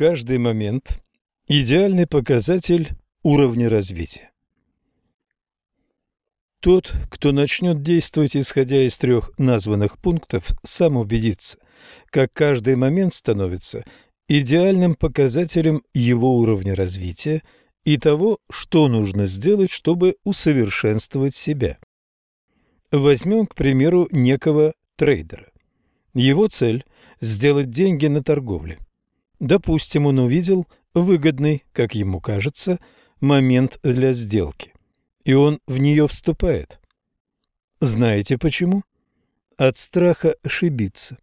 Каждый момент – идеальный показатель уровня развития. Тот, кто начнет действовать, исходя из трех названных пунктов, сам убедится, как каждый момент становится идеальным показателем его уровня развития и того, что нужно сделать, чтобы усовершенствовать себя. Возьмем, к примеру, некого трейдера. Его цель – сделать деньги на торговле. Допустим, он увидел выгодный, как ему кажется, момент для сделки, и он в нее вступает. Знаете почему? От страха ошибиться.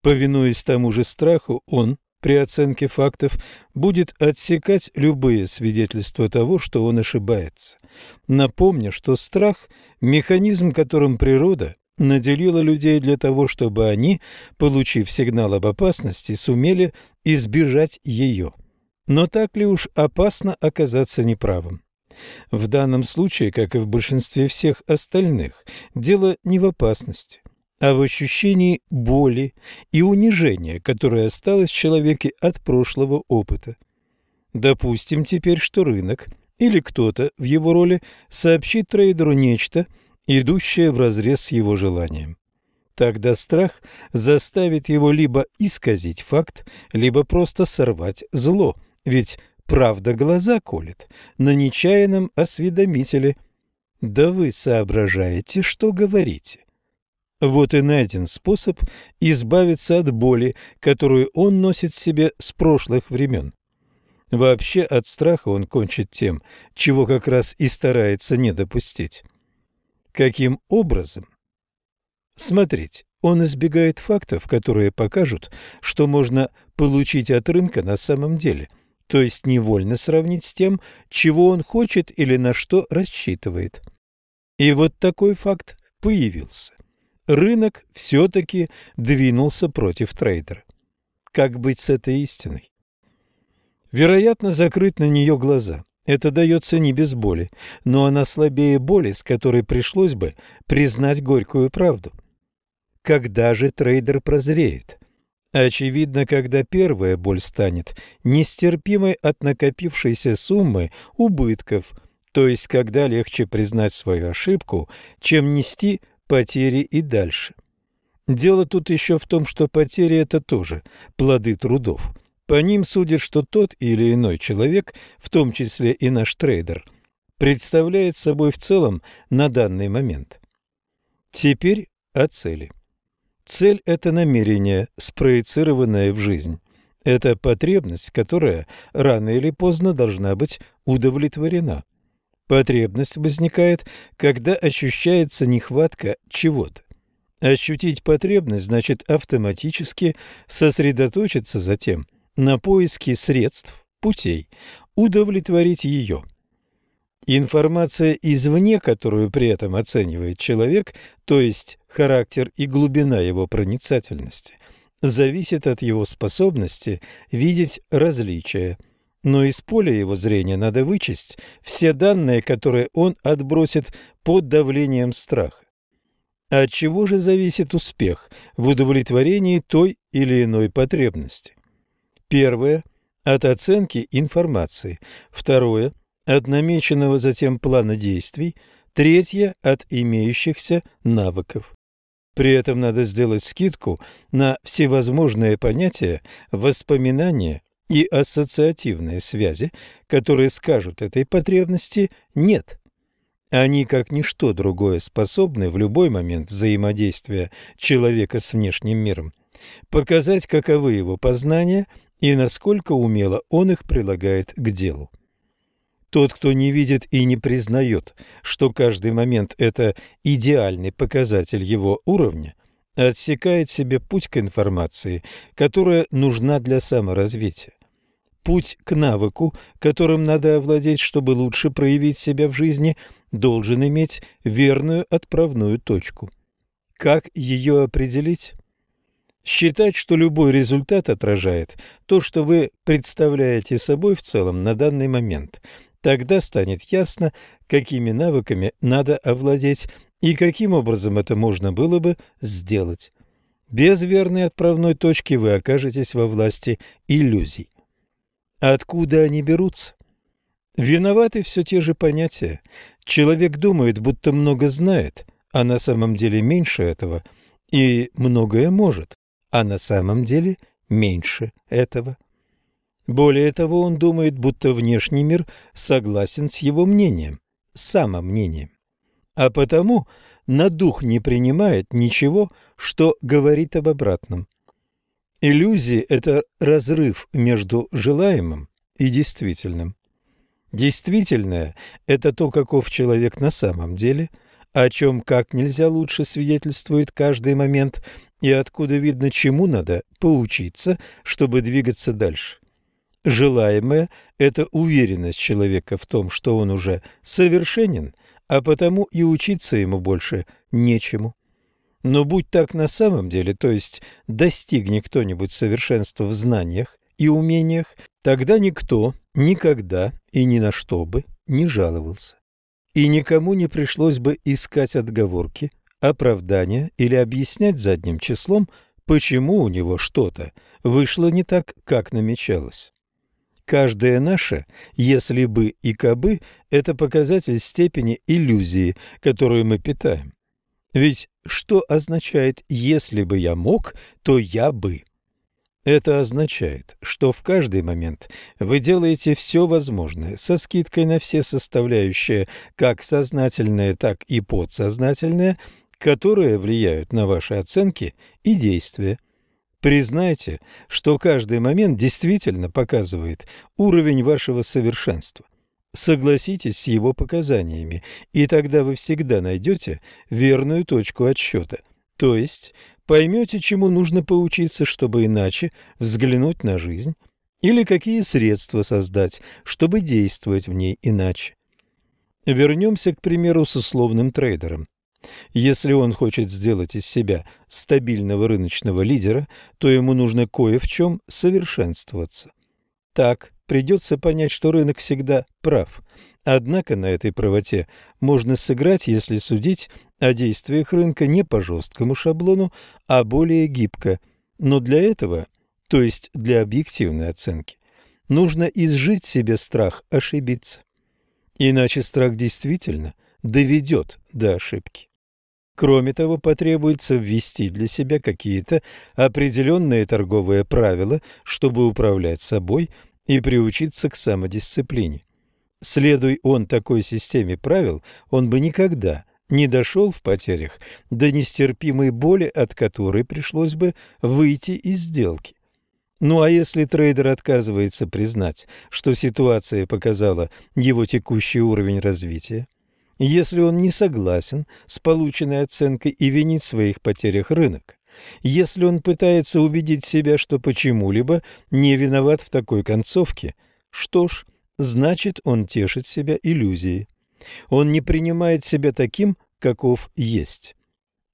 Повинуясь тому же страху, он при оценке фактов будет отсекать любые свидетельства того, что он ошибается. Напомню, что страх – механизм, которым природа наделила людей для того, чтобы они, получив сигнал об опасности, сумели избежать ее. Но так ли уж опасно оказаться неправым? В данном случае, как и в большинстве всех остальных, дело не в опасности, а в ощущении боли и унижения, которое осталось в человеке от прошлого опыта. Допустим теперь, что рынок или кто-то в его роли сообщит трейдеру нечто, идущее вразрез с его желанием. Тогда страх заставит его либо исказить факт, либо просто сорвать зло, ведь правда глаза колет на нечаянном осведомителе. Да вы соображаете, что говорите. Вот и найден способ избавиться от боли, которую он носит в себе с прошлых времен. Вообще от страха он кончит тем, чего как раз и старается не допустить. Каким образом? Смотрите, он избегает фактов, которые покажут, что можно получить от рынка на самом деле, то есть невольно сравнить с тем, чего он хочет или на что рассчитывает. И вот такой факт появился – рынок все-таки двинулся против трейдера. Как быть с этой истиной? Вероятно, закрыть на нее глаза. Это дается не без боли, но она слабее боли, с которой пришлось бы признать горькую правду. Когда же трейдер прозреет? Очевидно, когда первая боль станет нестерпимой от накопившейся суммы убытков, то есть когда легче признать свою ошибку, чем нести потери и дальше. Дело тут еще в том, что потери – это тоже плоды трудов. По ним судят, что тот или иной человек, в том числе и наш трейдер, представляет собой в целом на данный момент. Теперь о цели. Цель – это намерение, спроецированное в жизнь. Это потребность, которая рано или поздно должна быть удовлетворена. Потребность возникает, когда ощущается нехватка чего-то. Ощутить потребность значит автоматически сосредоточиться затем на поиске средств, путей, удовлетворить ее. Информация извне, которую при этом оценивает человек, то есть характер и глубина его проницательности, зависит от его способности видеть различия – но из поля его зрения надо вычесть все данные, которые он отбросит под давлением страха. От чего же зависит успех в удовлетворении той или иной потребности? Первое – от оценки информации. Второе – от намеченного затем плана действий. Третье – от имеющихся навыков. При этом надо сделать скидку на всевозможные понятия, воспоминания, и ассоциативные связи, которые скажут этой потребности «нет». Они, как ничто другое, способны в любой момент взаимодействия человека с внешним миром показать, каковы его познания и насколько умело он их прилагает к делу. Тот, кто не видит и не признает, что каждый момент – это идеальный показатель его уровня – отсекает себе путь к информации, которая нужна для саморазвития. Путь к навыку, которым надо овладеть, чтобы лучше проявить себя в жизни, должен иметь верную отправную точку. Как ее определить? Считать, что любой результат отражает то, что вы представляете собой в целом на данный момент. Тогда станет ясно, какими навыками надо овладеть и каким образом это можно было бы сделать. Без верной отправной точки вы окажетесь во власти иллюзий. Откуда они берутся? Виноваты все те же понятия. Человек думает, будто много знает, а на самом деле меньше этого, и многое может, а на самом деле меньше этого. Более того, он думает, будто внешний мир согласен с его мнением, самомнением. А потому на дух не принимает ничего, что говорит об обратном. Иллюзии – это разрыв между желаемым и действительным. Действительное – это то, каков человек на самом деле, о чем как нельзя лучше свидетельствует каждый момент и откуда видно, чему надо поучиться, чтобы двигаться дальше. Желаемое – это уверенность человека в том, что он уже совершенен, а потому и учиться ему больше нечему. Но будь так на самом деле, то есть достигни кто-нибудь совершенства в знаниях и умениях, тогда никто никогда и ни на что бы не жаловался. И никому не пришлось бы искать отговорки, оправдания или объяснять задним числом, почему у него что-то вышло не так, как намечалось. Каждое наше «если бы» и «кабы» – это показатель степени иллюзии, которую мы питаем. Ведь что означает «если бы я мог, то я бы»? Это означает, что в каждый момент вы делаете все возможное со скидкой на все составляющие, как сознательные, так и подсознательные, которые влияют на ваши оценки и действия. Признайте, что каждый момент действительно показывает уровень вашего совершенства. Согласитесь с его показаниями, и тогда вы всегда найдете верную точку отсчета, то есть поймете, чему нужно поучиться, чтобы иначе взглянуть на жизнь, или какие средства создать, чтобы действовать в ней иначе. Вернемся, к примеру, с условным трейдером. Если он хочет сделать из себя стабильного рыночного лидера, то ему нужно кое в чем совершенствоваться. Так придется понять, что рынок всегда прав. Однако на этой правоте можно сыграть, если судить о действиях рынка не по жесткому шаблону, а более гибко. Но для этого, то есть для объективной оценки, нужно изжить себе страх ошибиться. Иначе страх действительно доведет до ошибки. Кроме того, потребуется ввести для себя какие-то определенные торговые правила, чтобы управлять собой и приучиться к самодисциплине. Следуй он такой системе правил, он бы никогда не дошел в потерях до нестерпимой боли, от которой пришлось бы выйти из сделки. Ну а если трейдер отказывается признать, что ситуация показала его текущий уровень развития, если он не согласен с полученной оценкой и винит в своих потерях рынок, если он пытается убедить себя, что почему-либо не виноват в такой концовке, что ж, значит он тешит себя иллюзией. Он не принимает себя таким, каков есть.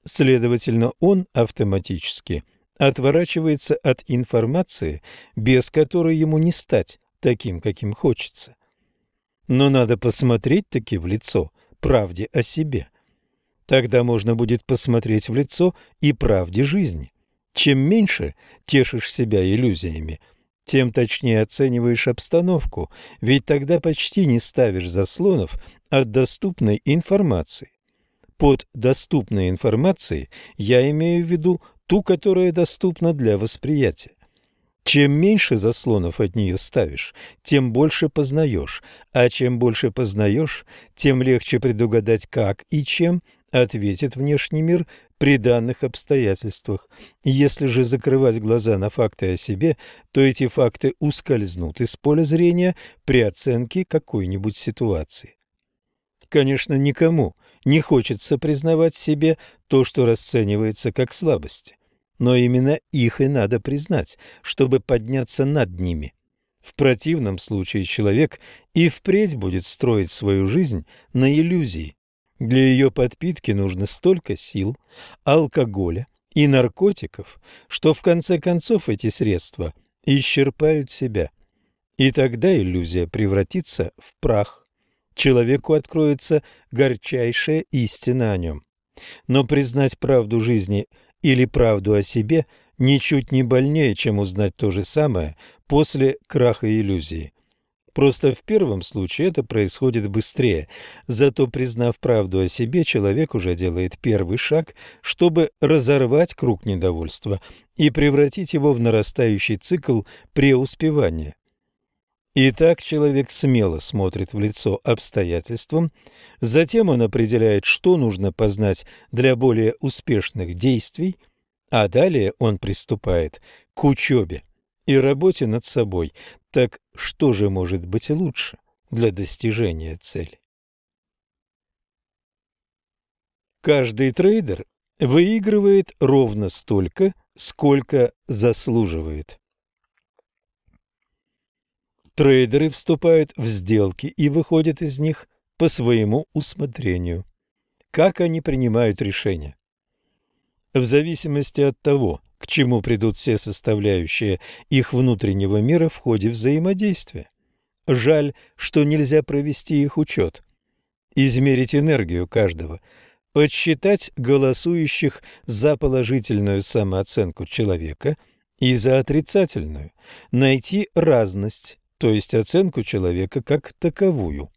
Следовательно, он автоматически отворачивается от информации, без которой ему не стать таким, каким хочется. Но надо посмотреть таки в лицо правде о себе. Тогда можно будет посмотреть в лицо и правде жизни. Чем меньше тешишь себя иллюзиями, тем точнее оцениваешь обстановку, ведь тогда почти не ставишь заслонов от доступной информации. Под доступной информацией я имею в виду ту, которая доступна для восприятия. Чем меньше заслонов от нее ставишь, тем больше познаешь, а чем больше познаешь, тем легче предугадать, как и чем ответит внешний мир при данных обстоятельствах. Если же закрывать глаза на факты о себе, то эти факты ускользнут из поля зрения при оценке какой-нибудь ситуации. Конечно, никому не хочется признавать себе то, что расценивается как слабость но именно их и надо признать, чтобы подняться над ними. В противном случае человек и впредь будет строить свою жизнь на иллюзии. Для ее подпитки нужно столько сил, алкоголя и наркотиков, что в конце концов эти средства исчерпают себя. И тогда иллюзия превратится в прах. Человеку откроется горчайшая истина о нем. Но признать правду жизни или правду о себе ничуть не больнее, чем узнать то же самое после краха иллюзии. Просто в первом случае это происходит быстрее, зато, признав правду о себе, человек уже делает первый шаг, чтобы разорвать круг недовольства и превратить его в нарастающий цикл преуспевания. Итак, человек смело смотрит в лицо обстоятельствам, затем он определяет, что нужно познать для более успешных действий, а далее он приступает к учебе и работе над собой. Так что же может быть лучше для достижения цели? Каждый трейдер выигрывает ровно столько, сколько заслуживает. Трейдеры вступают в сделки и выходят из них по своему усмотрению. Как они принимают решения? В зависимости от того, к чему придут все составляющие их внутреннего мира в ходе взаимодействия. Жаль, что нельзя провести их учет, измерить энергию каждого, подсчитать голосующих за положительную самооценку человека и за отрицательную, найти разность, то есть оценку человека как таковую.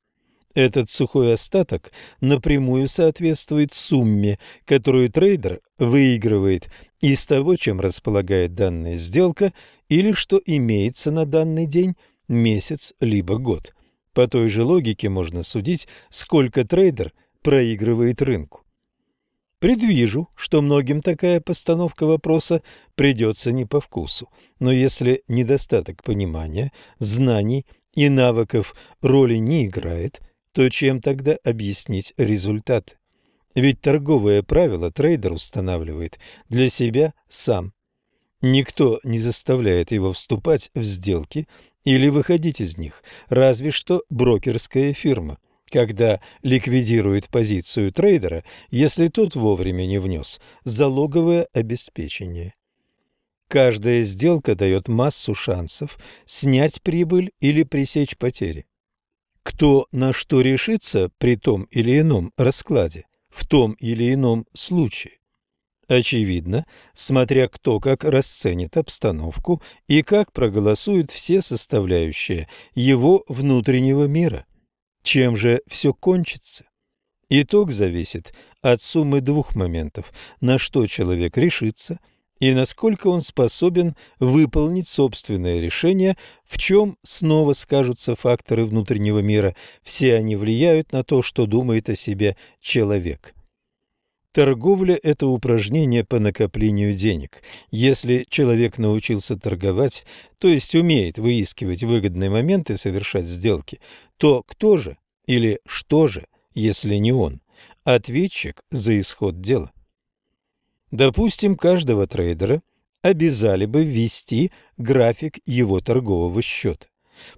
Этот сухой остаток напрямую соответствует сумме, которую трейдер выигрывает из того, чем располагает данная сделка или что имеется на данный день, месяц либо год. По той же логике можно судить, сколько трейдер проигрывает рынку. Предвижу, что многим такая постановка вопроса придется не по вкусу, но если недостаток понимания, знаний и навыков роли не играет – то чем тогда объяснить результат? Ведь торговое правило трейдер устанавливает для себя сам. Никто не заставляет его вступать в сделки или выходить из них, разве что брокерская фирма, когда ликвидирует позицию трейдера, если тот вовремя не внес залоговое обеспечение. Каждая сделка дает массу шансов снять прибыль или пресечь потери. Кто на что решится при том или ином раскладе, в том или ином случае? Очевидно, смотря кто как расценит обстановку и как проголосуют все составляющие его внутреннего мира. Чем же все кончится? Итог зависит от суммы двух моментов, на что человек решится – и насколько он способен выполнить собственное решение, в чем снова скажутся факторы внутреннего мира, все они влияют на то, что думает о себе человек. Торговля – это упражнение по накоплению денег. Если человек научился торговать, то есть умеет выискивать выгодные моменты и совершать сделки, то кто же или что же, если не он, ответчик за исход дела? Допустим, каждого трейдера обязали бы ввести график его торгового счета.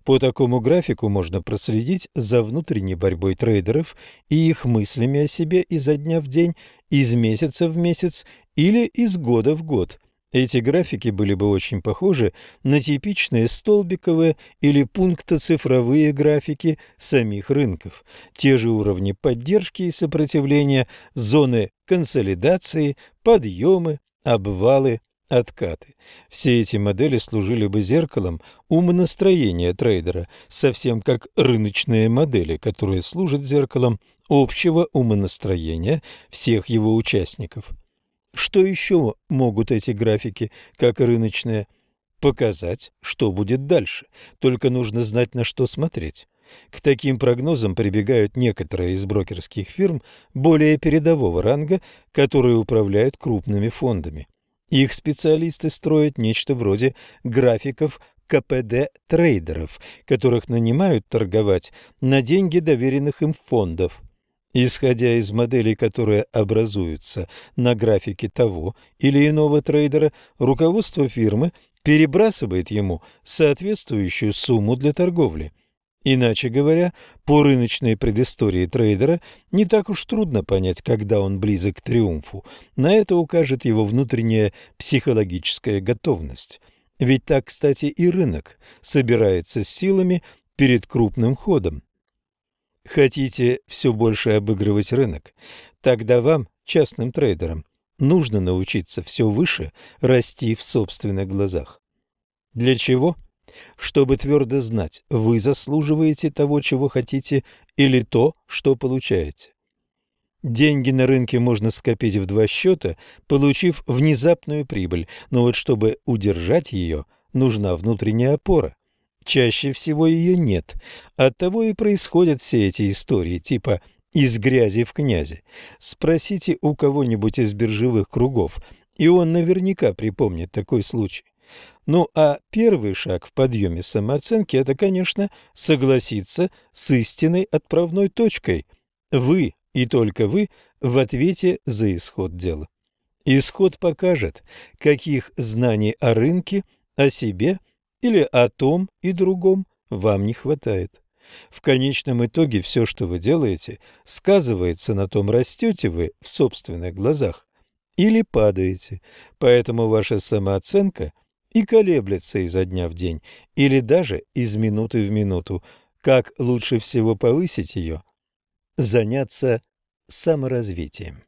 По такому графику можно проследить за внутренней борьбой трейдеров и их мыслями о себе изо дня в день, из месяца в месяц или из года в год. Эти графики были бы очень похожи на типичные столбиковые или пунктоцифровые графики самих рынков. Те же уровни поддержки и сопротивления, зоны консолидации, подъемы, обвалы, откаты. Все эти модели служили бы зеркалом умонастроения трейдера, совсем как рыночные модели, которые служат зеркалом общего умонастроения всех его участников. Что еще могут эти графики, как рыночные? Показать, что будет дальше. Только нужно знать, на что смотреть. К таким прогнозам прибегают некоторые из брокерских фирм более передового ранга, которые управляют крупными фондами. Их специалисты строят нечто вроде графиков КПД трейдеров, которых нанимают торговать на деньги доверенных им фондов. Исходя из моделей, которые образуются на графике того или иного трейдера, руководство фирмы перебрасывает ему соответствующую сумму для торговли. Иначе говоря, по рыночной предыстории трейдера не так уж трудно понять, когда он близок к триумфу. На это укажет его внутренняя психологическая готовность. Ведь так, кстати, и рынок собирается с силами перед крупным ходом. Хотите все больше обыгрывать рынок? Тогда вам, частным трейдерам, нужно научиться все выше расти в собственных глазах. Для чего? чтобы твердо знать, вы заслуживаете того, чего хотите, или то, что получаете. Деньги на рынке можно скопить в два счета, получив внезапную прибыль, но вот чтобы удержать ее, нужна внутренняя опора. Чаще всего ее нет. Оттого и происходят все эти истории, типа «из грязи в князи». Спросите у кого-нибудь из биржевых кругов, и он наверняка припомнит такой случай. Ну а первый шаг в подъеме самооценки – это, конечно, согласиться с истинной отправной точкой. Вы и только вы в ответе за исход дела. Исход покажет, каких знаний о рынке, о себе или о том и другом вам не хватает. В конечном итоге все, что вы делаете, сказывается на том, растете вы в собственных глазах или падаете. Поэтому ваша самооценка и колеблется изо дня в день или даже из минуты в минуту. Как лучше всего повысить ее? Заняться саморазвитием.